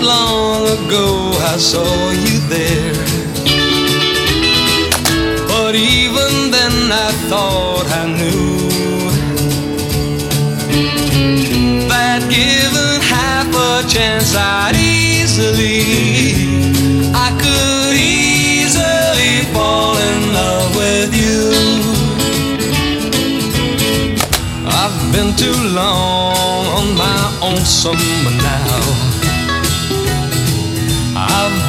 long ago I saw you there. But even then I thought I knew that given half a chance I'd easily, I could easily fall in love with you. I've been too long on my own summer now.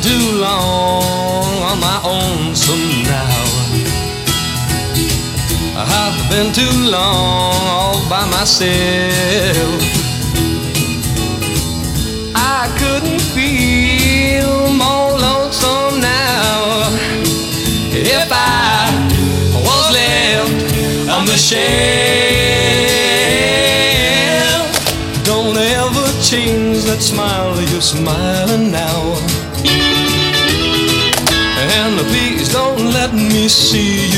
too long on my own some now. I've been too long all by myself. I couldn't feel more lonesome now if I was left on the shelf. Don't ever change that smile you're smiling now. Let me see you